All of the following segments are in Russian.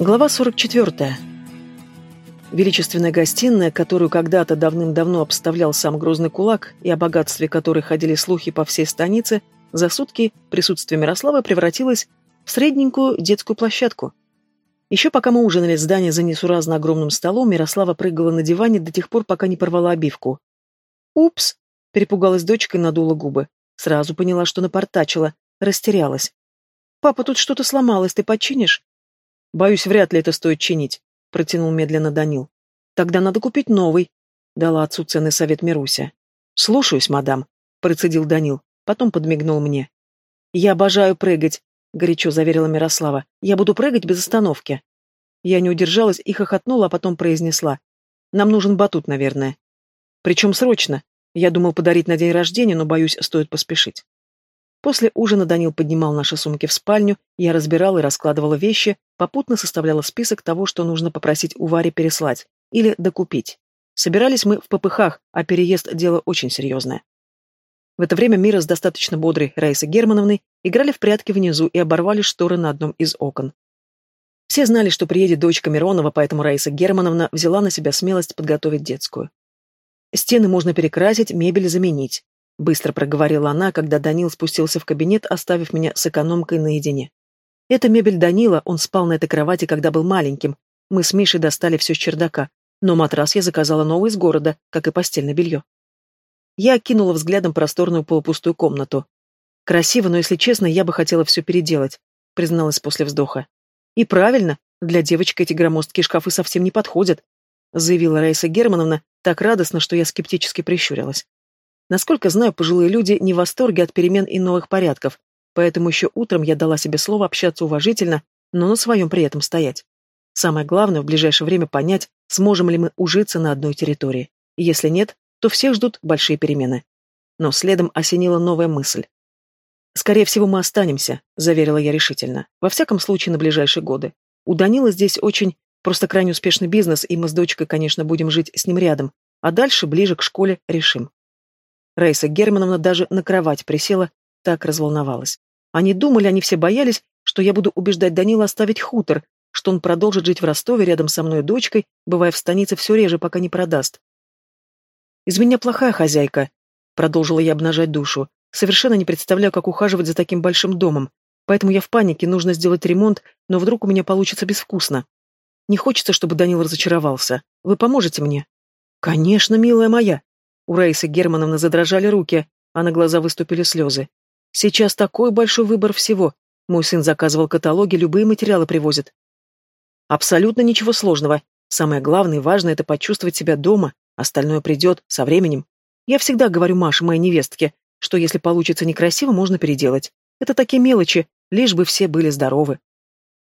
Глава 44. Величественная гостиная, которую когда-то давным-давно обставлял сам грозный кулак и о богатстве которой ходили слухи по всей станице, за сутки присутствие Мирослава превратилась в средненькую детскую площадку. Еще пока мы ужинали в здании за несуразно огромным столом, Мирослава прыгала на диване до тех пор, пока не порвала обивку. «Упс!» — перепугалась дочка и надула губы. Сразу поняла, что напортачила, растерялась. «Папа, тут что-то сломалось, ты починишь?» «Боюсь, вряд ли это стоит чинить», — протянул медленно Данил. «Тогда надо купить новый», — дала отцу ценный совет Мируся. «Слушаюсь, мадам», — процедил Данил, потом подмигнул мне. «Я обожаю прыгать», — горячо заверила Мирослава. «Я буду прыгать без остановки». Я не удержалась и хохотнула, а потом произнесла. «Нам нужен батут, наверное». «Причем срочно. Я думал подарить на день рождения, но, боюсь, стоит поспешить». После ужина Данил поднимал наши сумки в спальню, я разбирала и раскладывала вещи, попутно составляла список того, что нужно попросить у Вари переслать или докупить. Собирались мы в попыхах, а переезд – дело очень серьезное. В это время Мира с достаточно бодрой Раисой Германовной играли в прятки внизу и оборвали шторы на одном из окон. Все знали, что приедет дочка Миронова, поэтому Раиса Германовна взяла на себя смелость подготовить детскую. Стены можно перекрасить, мебель заменить. Быстро проговорила она, когда Данил спустился в кабинет, оставив меня с экономкой наедине. Это мебель Данила, он спал на этой кровати, когда был маленьким. Мы с Мишей достали все с чердака. Но матрас я заказала новый из города, как и постельное белье. Я окинула взглядом просторную полупустую комнату. Красиво, но, если честно, я бы хотела все переделать, призналась после вздоха. И правильно, для девочки эти громоздкие шкафы совсем не подходят, заявила Раиса Германовна так радостно, что я скептически прищурилась. Насколько знаю, пожилые люди не в восторге от перемен и новых порядков, поэтому еще утром я дала себе слово общаться уважительно, но на своем при этом стоять. Самое главное в ближайшее время понять, сможем ли мы ужиться на одной территории. Если нет, то всех ждут большие перемены. Но следом осенила новая мысль. «Скорее всего, мы останемся», — заверила я решительно. «Во всяком случае, на ближайшие годы. У Данила здесь очень, просто крайне успешный бизнес, и мы с дочкой, конечно, будем жить с ним рядом, а дальше, ближе к школе, решим». Раиса Германовна даже на кровать присела, так разволновалась. Они думали, они все боялись, что я буду убеждать Данила оставить хутор, что он продолжит жить в Ростове рядом со мной дочкой, бывая в станице все реже, пока не продаст. «Из меня плохая хозяйка», — продолжила я обнажать душу. «Совершенно не представляю, как ухаживать за таким большим домом. Поэтому я в панике, нужно сделать ремонт, но вдруг у меня получится безвкусно. Не хочется, чтобы Данил разочаровался. Вы поможете мне?» «Конечно, милая моя», у Раисы Германовны задрожали руки, а на глаза выступили слезы. Сейчас такой большой выбор всего. Мой сын заказывал каталоги, любые материалы привозит. Абсолютно ничего сложного. Самое главное и важное — это почувствовать себя дома, остальное придет со временем. Я всегда говорю Маше, моей невестке, что если получится некрасиво, можно переделать. Это такие мелочи, лишь бы все были здоровы.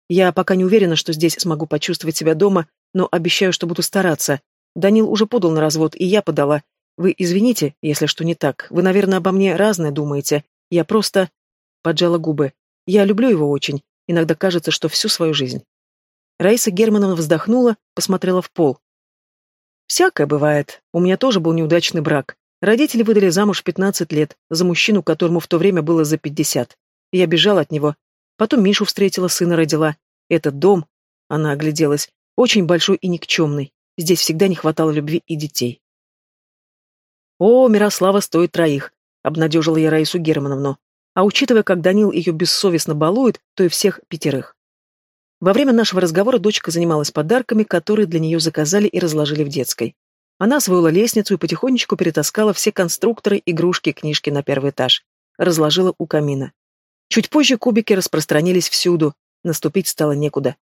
Я пока не уверена, что здесь смогу почувствовать себя дома, но обещаю, что буду стараться. Данил уже подал на развод, и я подала, вы извините, если что не так. Вы, наверное, обо мне разное думаете. Я просто...» Поджала губы. «Я люблю его очень. Иногда кажется, что всю свою жизнь». Раиса Германовна вздохнула, посмотрела в пол. «Всякое бывает. У меня тоже был неудачный брак. Родители выдали замуж в 15 лет, за мужчину, которому в то время было за 50. Я бежала от него. Потом Мишу встретила, сына родила. Этот дом, она огляделась, очень большой и никчемный. Здесь всегда не хватало любви и детей. «О, Мирослава стоит троих», — обнадежила я Раису Германовну. А учитывая, как Данил ее бессовестно балует, то и всех пятерых. Во время нашего разговора дочка занималась подарками, которые для нее заказали и разложили в детской. Она освоила лестницу и потихонечку перетаскала все конструкторы, игрушки, книжки на первый этаж. Разложила у камина. Чуть позже кубики распространились всюду, наступить стало некуда.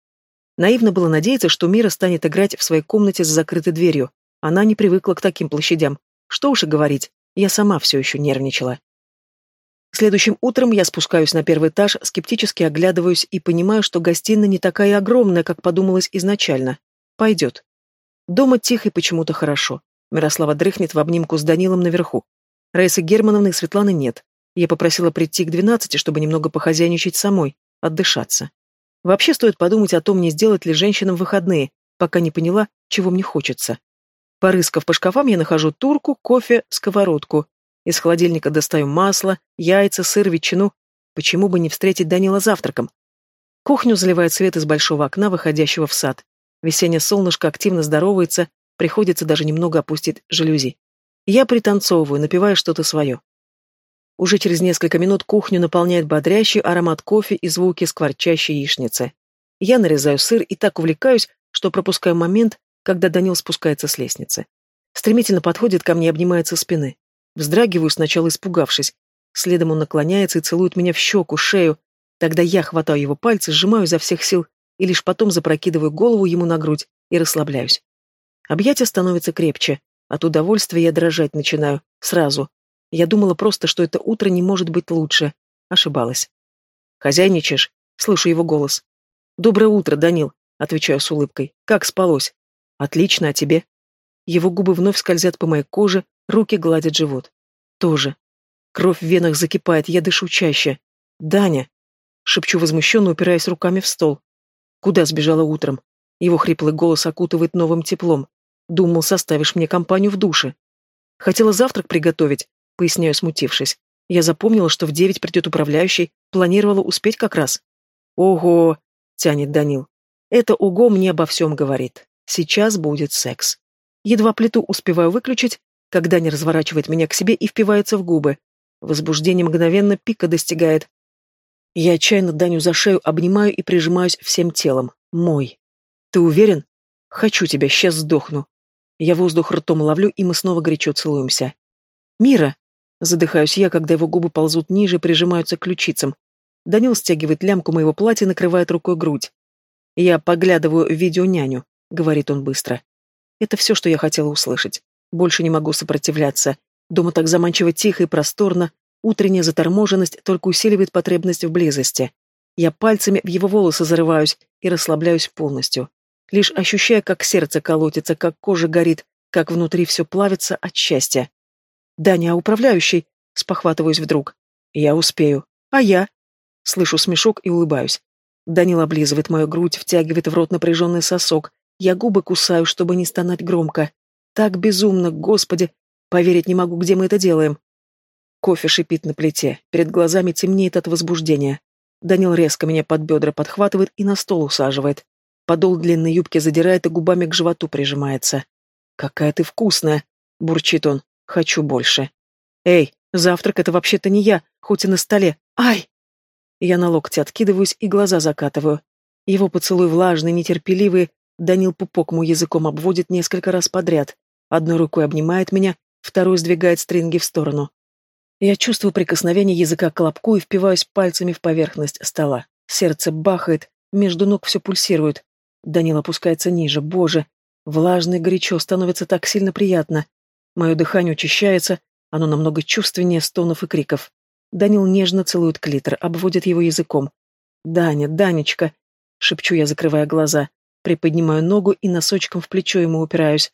Наивно было надеяться, что Мира станет играть в своей комнате с закрытой дверью. Она не привыкла к таким площадям, что уж и говорить, я сама все еще нервничала. Следующим утром я спускаюсь на первый этаж, скептически оглядываюсь и понимаю, что гостиная не такая огромная, как подумалось изначально. Пойдет. Дома тихо и почему-то хорошо. Мирослава дрыхнет в обнимку с Данилом наверху. Раисы Германовны и Светланы нет. Я попросила прийти к двенадцати, чтобы немного похозяйничать самой, отдышаться. Вообще стоит подумать о том, не сделать ли женщинам выходные, пока не поняла, чего мне хочется. Порыскав по шкафам, я нахожу турку, кофе, сковородку. Из холодильника достаю масло, яйца, сыр, ветчину. Почему бы не встретить Данила завтраком? Кухню заливает свет из большого окна, выходящего в сад. Весеннее солнышко активно здоровается, приходится даже немного опустить жалюзи. Я пританцовываю, напивая что-то свое. Уже через несколько минут кухню наполняет бодрящий аромат кофе и звуки скворчащей яичницы. Я нарезаю сыр и так увлекаюсь, что пропускаю момент, когда Данил спускается с лестницы. Стремительно подходит ко мне и обнимается спины. Вздрагиваю, сначала испугавшись. Следом он наклоняется и целует меня в щеку, шею. Тогда я хватаю его пальцы, сжимаю изо всех сил и лишь потом запрокидываю голову ему на грудь и расслабляюсь. Объятия становятся крепче. От удовольствия я дрожать начинаю. Сразу. Я думала просто, что это утро не может быть лучше. Ошибалась. «Хозяйничаешь?» Слышу его голос. «Доброе утро, Данил», — отвечаю с улыбкой. «Как спалось?» «Отлично, а тебе?» Его губы вновь скользят по моей коже, руки гладят живот. «Тоже». Кровь в венах закипает, я дышу чаще. «Даня!» — шепчу возмущенно, упираясь руками в стол. «Куда сбежала утром?» Его хриплый голос окутывает новым теплом. «Думал, составишь мне компанию в душе». «Хотела завтрак приготовить», — поясняю, смутившись. «Я запомнила, что в девять придет управляющий, планировала успеть как раз». «Ого!» — тянет Данил. «Это ого мне обо всем говорит. Сейчас будет секс». Едва плиту успеваю выключить, когда не разворачивает меня к себе и впивается в губы. Возбуждение мгновенно пика достигает. Я отчаянно Даню за шею обнимаю и прижимаюсь всем телом. Мой. Ты уверен? Хочу тебя, сейчас сдохну. Я воздух ртом ловлю, и мы снова горячо целуемся. Мира! Задыхаюсь я, когда его губы ползут ниже, прижимаются к ключицам. Данил стягивает лямку моего платья, накрывает рукой грудь. «Я поглядываю в видео няню», — говорит он быстро. Это все, что я хотела услышать. Больше не могу сопротивляться. Дома так заманчиво тихо и просторно. Утренняя заторможенность только усиливает потребность в близости. Я пальцами в его волосы зарываюсь и расслабляюсь полностью. Лишь ощущая, как сердце колотится, как кожа горит, как внутри все плавится от счастья. «Даня, а управляющий?» — спохватываюсь вдруг. «Я успею. А я?» Слышу смешок и улыбаюсь. Данил облизывает мою грудь, втягивает в рот напряженный сосок. Я губы кусаю, чтобы не стонать громко. Так безумно, господи! Поверить не могу, где мы это делаем. Кофе шипит на плите, перед глазами темнеет от возбуждения. Данил резко меня под бедра подхватывает и на стол усаживает. Подол длинной юбки задирает и губами к животу прижимается. «Какая ты вкусная!» — бурчит он. «Хочу больше». «Эй, завтрак — это вообще-то не я, хоть и на столе. Ай!» Я на локте откидываюсь и глаза закатываю. Его поцелуй влажный, нетерпеливый, Данил пупок мой языком обводит несколько раз подряд. Одной рукой обнимает меня, второй сдвигает стринги в сторону. Я чувствую прикосновение языка к лобку и впиваюсь пальцами в поверхность стола. Сердце бахает, между ног все пульсирует. Данил опускается ниже, боже. Влажно и горячо, становится так сильно приятно. Мое дыхание учащается, оно намного чувственнее стонов и криков. Данил нежно целует клитор, обводит его языком. «Даня, Данечка!» — шепчу я, закрывая глаза. Приподнимаю ногу и носочком в плечо ему упираюсь.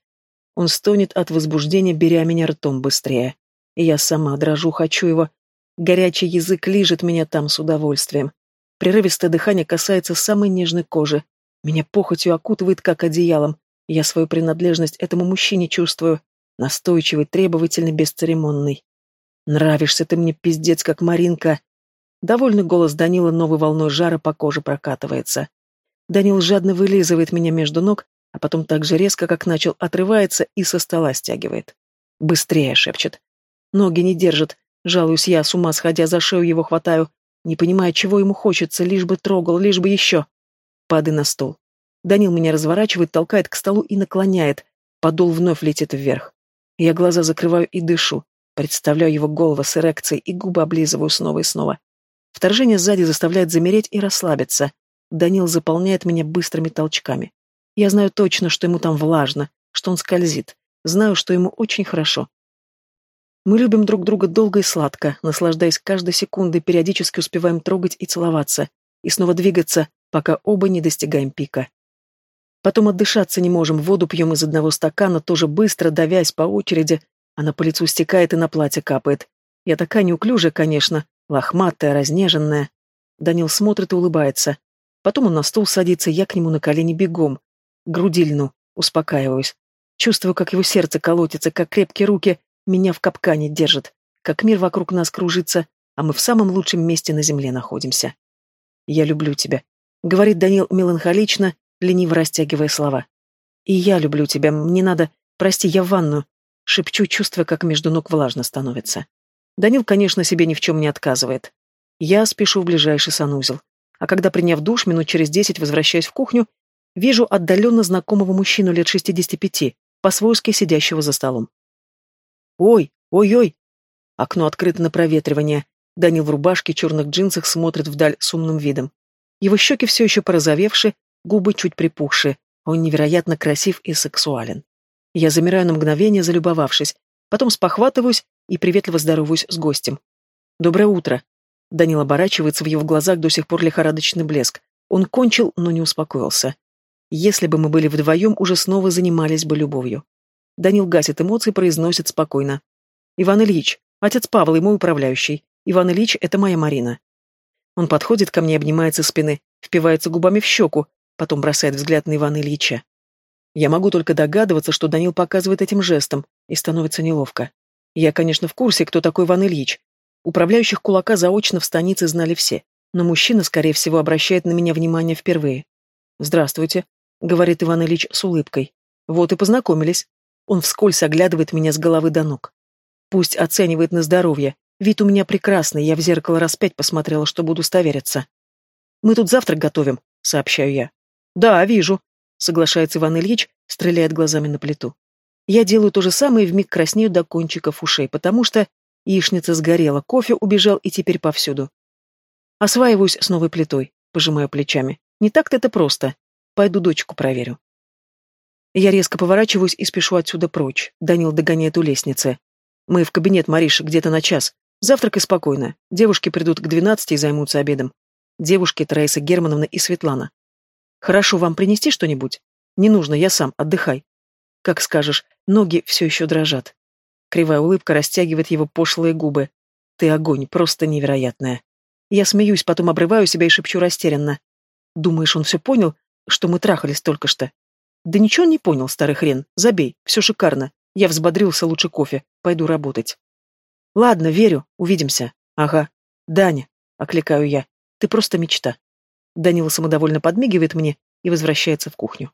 Он стонет от возбуждения, беря меня ртом быстрее. Я сама дрожу, хочу его. Горячий язык лижет меня там с удовольствием. Прерывистое дыхание касается самой нежной кожи. Меня похотью окутывает, как одеялом. Я свою принадлежность этому мужчине чувствую. Настойчивый, требовательный, бесцеремонный. Нравишься ты мне, пиздец, как Маринка. Довольный голос Данила новой волной жара по коже прокатывается. Данил жадно вылизывает меня между ног, а потом так же резко, как начал, отрывается и со стола стягивает. «Быстрее!» — шепчет. Ноги не держат. Жалуюсь я, с ума сходя, за шею его хватаю, не понимая, чего ему хочется, лишь бы трогал, лишь бы еще. Падай на стол. Данил меня разворачивает, толкает к столу и наклоняет. Подол вновь летит вверх. Я глаза закрываю и дышу. Представляю его голову с эрекцией и губы облизываю снова и снова. Вторжение сзади заставляет замереть и расслабиться. Данил заполняет меня быстрыми толчками. Я знаю точно, что ему там влажно, что он скользит. Знаю, что ему очень хорошо. Мы любим друг друга долго и сладко, наслаждаясь каждой секундой, периодически успеваем трогать и целоваться, и снова двигаться, пока оба не достигаем пика. Потом отдышаться не можем, воду пьем из одного стакана, тоже быстро, давясь по очереди, она по лицу стекает и на платье капает. Я такая неуклюжая, конечно, лохматая, разнеженная. Данил смотрит и улыбается. Потом он на стул садится, я к нему на колени бегом. Груди льну, успокаиваюсь. Чувствую, как его сердце колотится, как крепкие руки меня в капкане держат, как мир вокруг нас кружится, а мы в самом лучшем месте на земле находимся. Я люблю тебя. — говорит Данил меланхолично, лениво растягивая слова. «И я люблю тебя, мне надо... Прости, я в ванну». Шепчу, чувствуя, как между ног влажно становится. Данил, конечно, себе ни в чем не отказывает. Я спешу в ближайший санузел. А когда, приняв душ, минут через десять возвращаюсь в кухню, вижу отдаленно знакомого мужчину лет шестидесяти пяти, по-свойски сидящего за столом. «Ой, ой-ой!» Окно открыто на проветривание. Данил в рубашке, черных джинсах смотрит вдаль с умным видом. Его щеки все еще порозовевшие, губы чуть припухшие. Он невероятно красив и сексуален. Я замираю на мгновение, залюбовавшись. Потом спохватываюсь и приветливо здороваюсь с гостем. «Доброе утро!» Данил оборачивается, в его глазах до сих пор лихорадочный блеск. Он кончил, но не успокоился. Если бы мы были вдвоем, уже снова занимались бы любовью. Данил гасит эмоции, произносит спокойно. «Иван Ильич, отец Павла и мой управляющий. Иван Ильич — это моя Марина». Он подходит ко мне, обнимается спины, впивается губами в щеку, потом бросает взгляд на Ивана Ильича. Я могу только догадываться, что Данил показывает этим жестом, и становится неловко. Я, конечно, в курсе, кто такой Иван Ильич. Управляющих кулака заочно в станице знали все, но мужчина, скорее всего, обращает на меня внимание впервые. «Здравствуйте», — говорит Иван Ильич с улыбкой. «Вот и познакомились. Он вскользь оглядывает меня с головы до ног. Пусть оценивает на здоровье. Вид у меня прекрасный, я в зеркало раз пять посмотрела, чтобы удостовериться. «Мы тут завтрак готовим», — сообщаю я. «Да, вижу», — соглашается Иван Ильич, стреляет глазами на плиту. Я делаю то же самое и вмиг краснею до кончиков ушей, потому что яичница сгорела, кофе убежал и теперь повсюду. Осваиваюсь с новой плитой, пожимаю плечами. Не так-то это просто. Пойду дочку проверю. Я резко поворачиваюсь и спешу отсюда прочь. Данил догоняет у лестницы. Мы в кабинет, Мариша, где-то на час. Завтракай спокойно. Девушки придут к двенадцати и займутся обедом. Девушки Таиса Германовна и Светлана. Хорошо, вам принести что-нибудь? Не нужно, я сам, отдыхай. Как скажешь, ноги все еще дрожат. Кривая улыбка растягивает его пошлые губы. Ты огонь, просто невероятная. Я смеюсь, потом обрываю себя и шепчу растерянно. Думаешь, он все понял, что мы трахались только что? Да ничего не понял, старый хрен. Забей, все шикарно. Я взбодрился лучше кофе. Пойду работать. Ладно, верю, увидимся. Ага. Даня, окликаю я. Ты просто мечта. Данила самодовольно подмигивает мне и возвращается в кухню.